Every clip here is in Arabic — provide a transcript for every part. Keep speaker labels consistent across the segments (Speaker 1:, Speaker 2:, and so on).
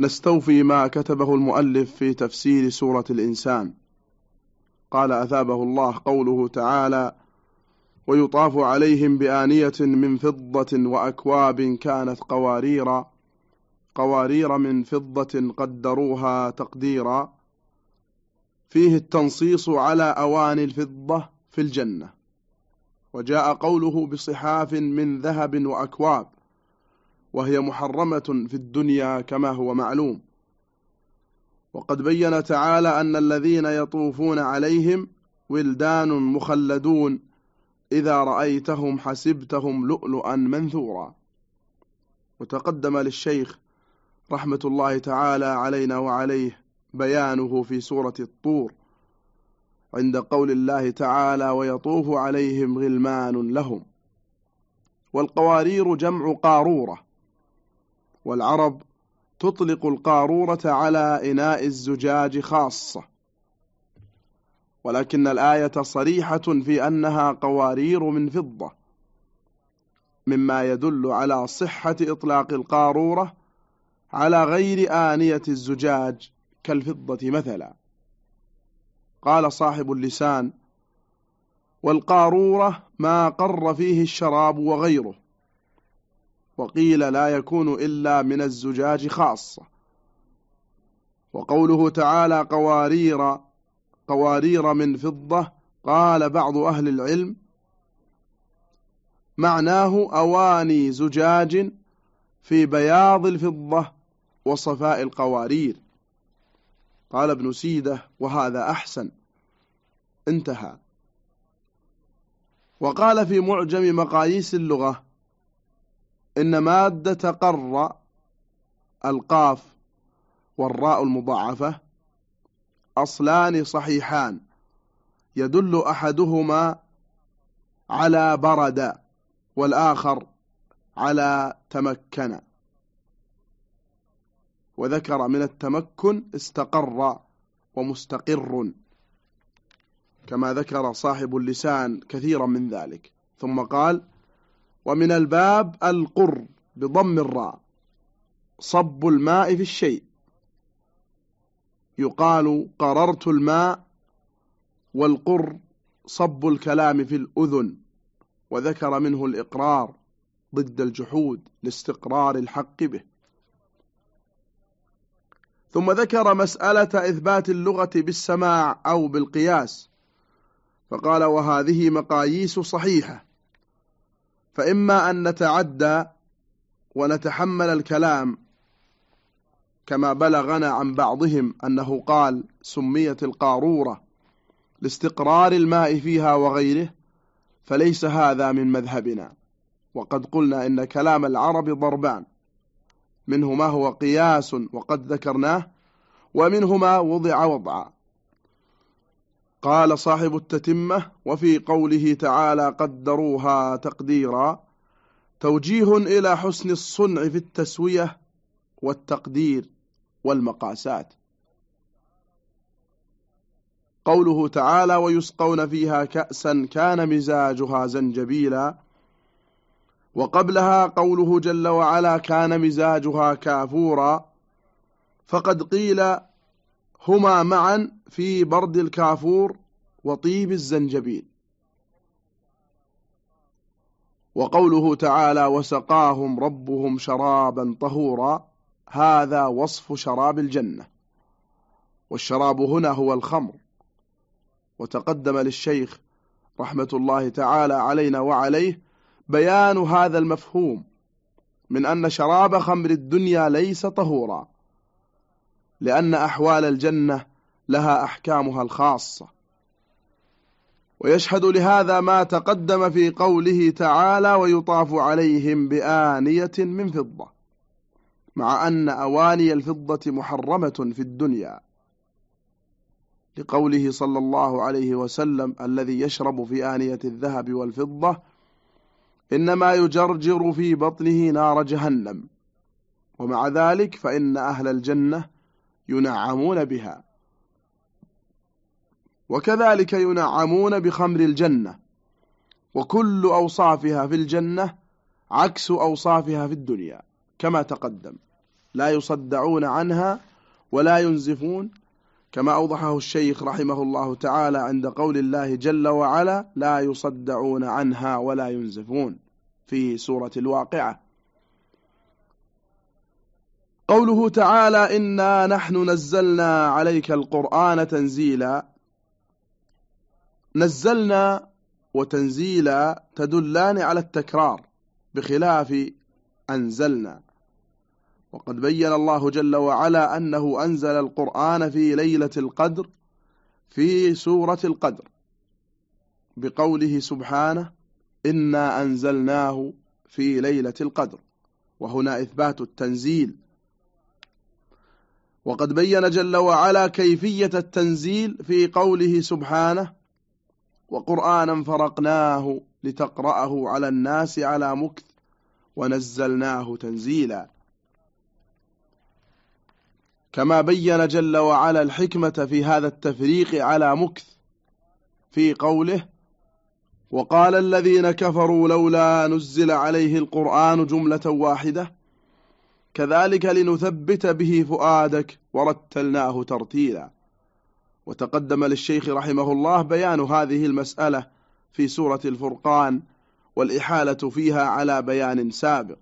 Speaker 1: نستوفي ما كتبه المؤلف في تفسير سورة الإنسان. قال أثابه الله قوله تعالى ويطاف عليهم بآنية من فضة وأكواب كانت قواريرا قوارير من فضة قدروها تقديرا. فيه التنصيص على أواني الفضة في الجنة. وجاء قوله بصحاف من ذهب وأكواب. وهي محرمة في الدنيا كما هو معلوم. وقد بين تعالى أن الذين يطوفون عليهم ولدان مخلدون إذا رأيتهم حسبتهم لؤلؤا منثورا. وتقدم للشيخ رحمة الله تعالى علينا وعليه بيانه في سورة الطور. عند قول الله تعالى ويطوف عليهم غلمان لهم. والقوارير جمع قارورة. والعرب تطلق القارورة على إناء الزجاج خاصة. ولكن الآية صريحة في أنها قوارير من فضة مما يدل على صحة إطلاق القارورة على غير آنية الزجاج كالفضة مثلا. قال صاحب اللسان والقارورة ما قر فيه الشراب وغيره وقيل لا يكون إلا من الزجاج خاصة. وقوله تعالى قوارير قوارير من فضة قال بعض أهل العلم معناه أواني زجاج في بياض الفضة وصفاء القوارير. قال ابن سيدة وهذا أحسن. انتهى. وقال في معجم مقاييس اللغة إن مادة قر القاف والراء المضاعفة أصلان صحيحان. يدل أحدهما على برد والآخر على تمكن. وذكر من التمكن استقر ومستقر كما ذكر صاحب اللسان كثيرا من ذلك. ثم قال ومن الباب القر بضم الراء صب الماء في الشيء. يقال قررت الماء والقر صب الكلام في الأذن وذكر منه الإقرار ضد الجحود لاستقرار الحق به. ثم ذكر مسألة إثبات اللغة بالسماع أو بالقياس فقال وهذه مقاييس صحيحة. فإما أن نتعدى ونتحمل الكلام كما بلغنا عن بعضهم أنه قال سميت القارورة لاستقرار الماء فيها وغيره فليس هذا من مذهبنا. وقد قلنا إن كلام العرب ضربان منه ما هو قياس وقد ذكرناه ومنه ما وضع وضعا. قال صاحب التتمة وفي قوله تعالى قدروها تقديرا توجيه إلى حسن الصنع في التسوية والتقدير والمقاسات. قوله تعالى ويسقون فيها كأسا كان مزاجها زنجبيلا وقبلها قوله جل وعلا كان مزاجها كافورا فقد قيل هما معا في برد الكافور وطيب الزنجبيل. وقوله تعالى وسقاهم ربهم شرابا طهورا هذا وصف شراب الجنة. والشراب هنا هو الخمر. وتقدم للشيخ رحمة الله تعالى علينا وعليه بيان هذا المفهوم من أن شراب خمر الدنيا ليس طهورا لأن أحوال الجنة لها أحكامها الخاصة. ويشهد لهذا ما تقدم في قوله تعالى ويطاف عليهم بآنية من فضة مع أن أواني الفضة محرمة في الدنيا. لقوله صلى الله عليه وسلم الذي يشرب في آنية الذهب والفضة إنما يجرجر في بطنه نار جهنم. ومع ذلك فإن أهل الجنة ينعمون بها. وكذلك ينعمون بخمر الجنة وكل أوصافها في الجنة عكس أوصافها في الدنيا كما تقدم. لا يصدعون عنها ولا ينزفون كما أوضحه الشيخ رحمه الله تعالى عند قول الله جل وعلا لا يصدعون عنها ولا ينزفون في سورة الواقعة. قوله تعالى إنا نحن نزلنا عليك القرآن تنزيلا نزلنا وتنزيلا تدلان على التكرار بخلاف أنزلنا. وقد بين الله جل وعلا أنه أنزل القرآن في ليلة القدر في سورة القدر بقوله سبحانه إنا أنزلناه في ليلة القدر وهنا إثبات التنزيل. وقد بين جل وعلا كيفية التنزيل في قوله سبحانه وقرآنا فرقناه لتقرأه على الناس على مكث ونزلناه تنزيلا. كما بين جل وعلا الحكمة في هذا التفريق على مكث في قوله وقال الذين كفروا لولا نزل عليه القرآن جملة واحدة كذلك لنثبت به فؤادك ورتلناه ترتيلا. وتقدم للشيخ رحمه الله بيان هذه المسألة في سورة الفرقان والإحالة فيها على بيان سابق.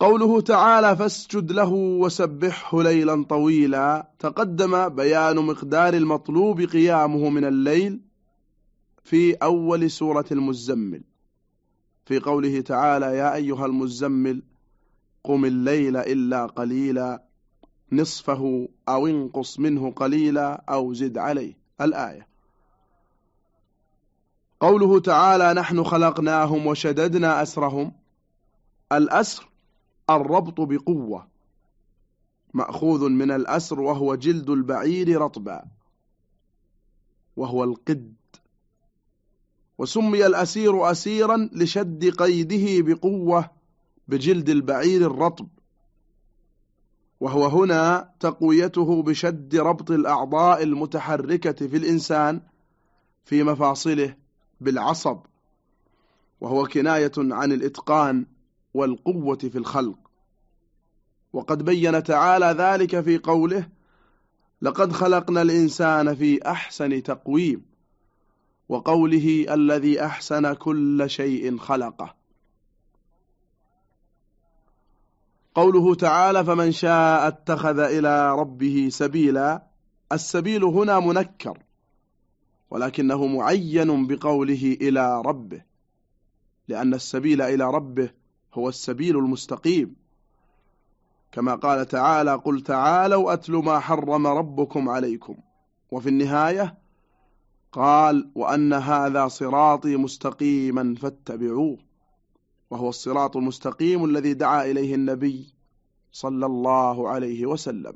Speaker 1: قوله تعالى فاسجد له وسبحه ليلا طويلا تقدم بيان مقدار المطلوب قيامه من الليل في أول سورة المزمل. في قوله تعالى يا أيها المزمل قم الليل إلا قليلا نصفه أو انقص منه قليلا أو زد عليه. الآية. قوله تعالى نحن خلقناهم وشددنا أسرهم. الأسر الربط بقوة. مأخوذ من الأسر وهو جلد البعير رطبا. وهو القد. وسمي الأسير أسيرا لشد قيده بقوة بجلد البعير الرطب. وهو هنا تقويته بشد ربط الأعضاء المتحركة في الإنسان في مفاصله بالعصب وهو كناية عن الإتقان والقوة في الخلق. وقد بين تعالى ذلك في قوله لقد خلقنا الإنسان في أحسن تقويم وقوله الذي أحسن كل شيء خلقه قوله تعالى فمن شاء اتخذ إلى ربه سبيلا السبيل هنا منكر ولكنه معين بقوله إلى ربه لأن السبيل إلى ربه هو السبيل المستقيم. كما قال تعالى قل تعالوا أتل ما حرم ربكم عليكم. وفي النهاية قال وأن هذا صراطي مستقيما فاتبعوه. وهو الصراط المستقيم الذي دعا إليه النبي صلى الله عليه وسلم.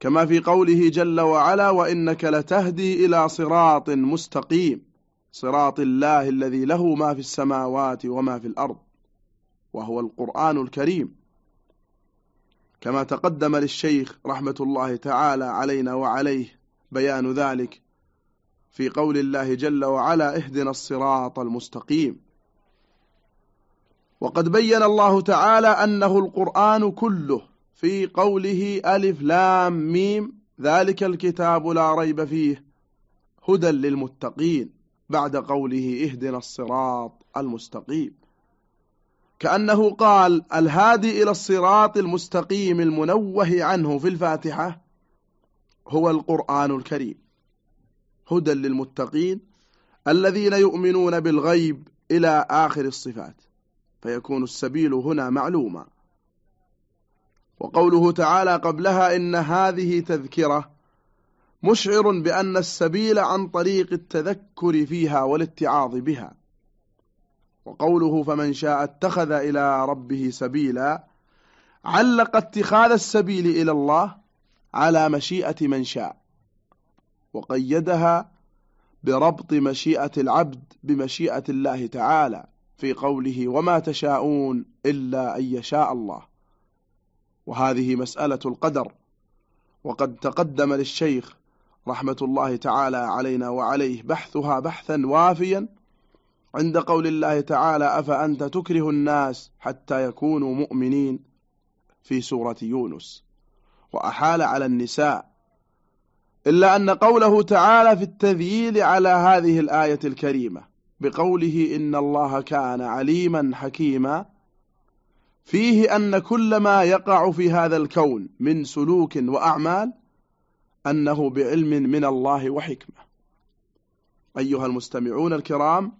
Speaker 1: كما في قوله جل وعلا وإنك لتهدي إلى صراط مستقيم صراط الله الذي له ما في السماوات وما في الأرض وهو القرآن الكريم. كما تقدم للشيخ رحمة الله تعالى علينا وعليه بيان ذلك في قول الله جل وعلا اهدنا الصراط المستقيم. وقد بين الله تعالى أنه القرآن كله في قوله ألف لام ميم ذلك الكتاب لا ريب فيه هدى للمتقين بعد قوله اهدنا الصراط المستقيم. كأنه قال الهادي إلى الصراط المستقيم المنوه عنه في الفاتحة هو القرآن الكريم. هدى للمتقين الذين يؤمنون بالغيب إلى آخر الصفات. فيكون السبيل هنا معلوما. وقوله تعالى قبلها إن هذه تذكرة مشعر بأن السبيل عن طريق التذكر فيها والاتعاظ بها. وقوله فمن شاء اتخذ إلى ربه سبيلا علق اتخاذ السبيل إلى الله على مشيئة من شاء. وقيدها بربط مشيئة العبد بمشيئة الله تعالى. في قوله وما تشاءون إلا أن يشاء الله. وهذه مسألة القدر. وقد تقدم للشيخ رحمة الله تعالى علينا وعليه بحثها بحثا وافيا عند قول الله تعالى أفأنت تكره الناس حتى يكونوا مؤمنين في سورة يونس. وأحال على النساء. إلا أن قوله تعالى في التذييل على هذه الآية الكريمة. بقوله إن الله كان عليما حكيما. فيه أن كل ما يقع في هذا الكون من سلوك وأعمال أنه بعلم من الله وحكمة. أيها المستمعون الكرام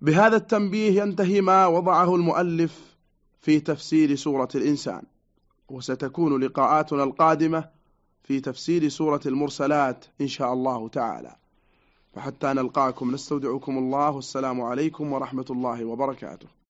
Speaker 1: بهذا التنبيه ينتهي ما وضعه المؤلف في تفسير سورة الإنسان وستكون لقاءاتنا القادمة في تفسير سورة المرسلات إن شاء الله تعالى. فحتى نلقاكم نستودعكم الله والسلام عليكم ورحمة الله وبركاته.